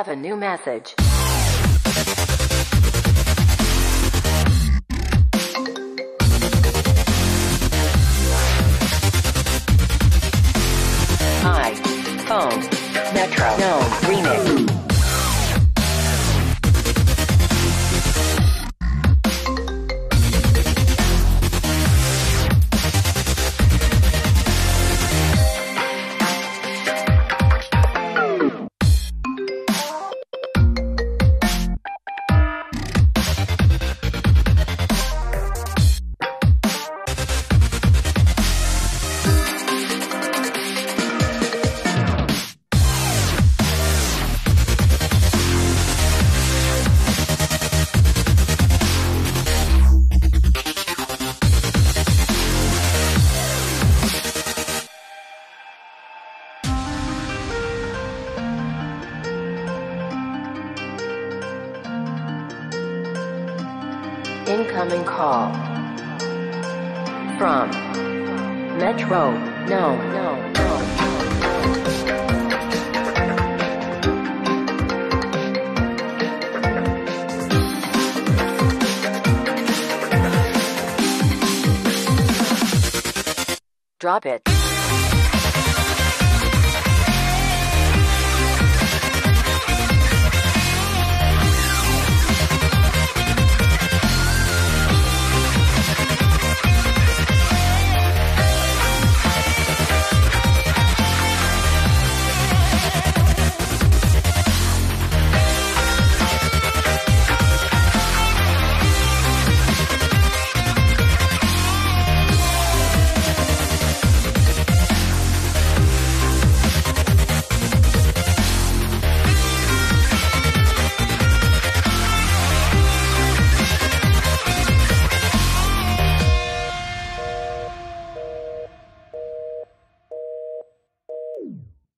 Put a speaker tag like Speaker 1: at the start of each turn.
Speaker 1: have a new message. Hi. Phone. Metro. Incoming call. From Metro. No, no, no. Drop it.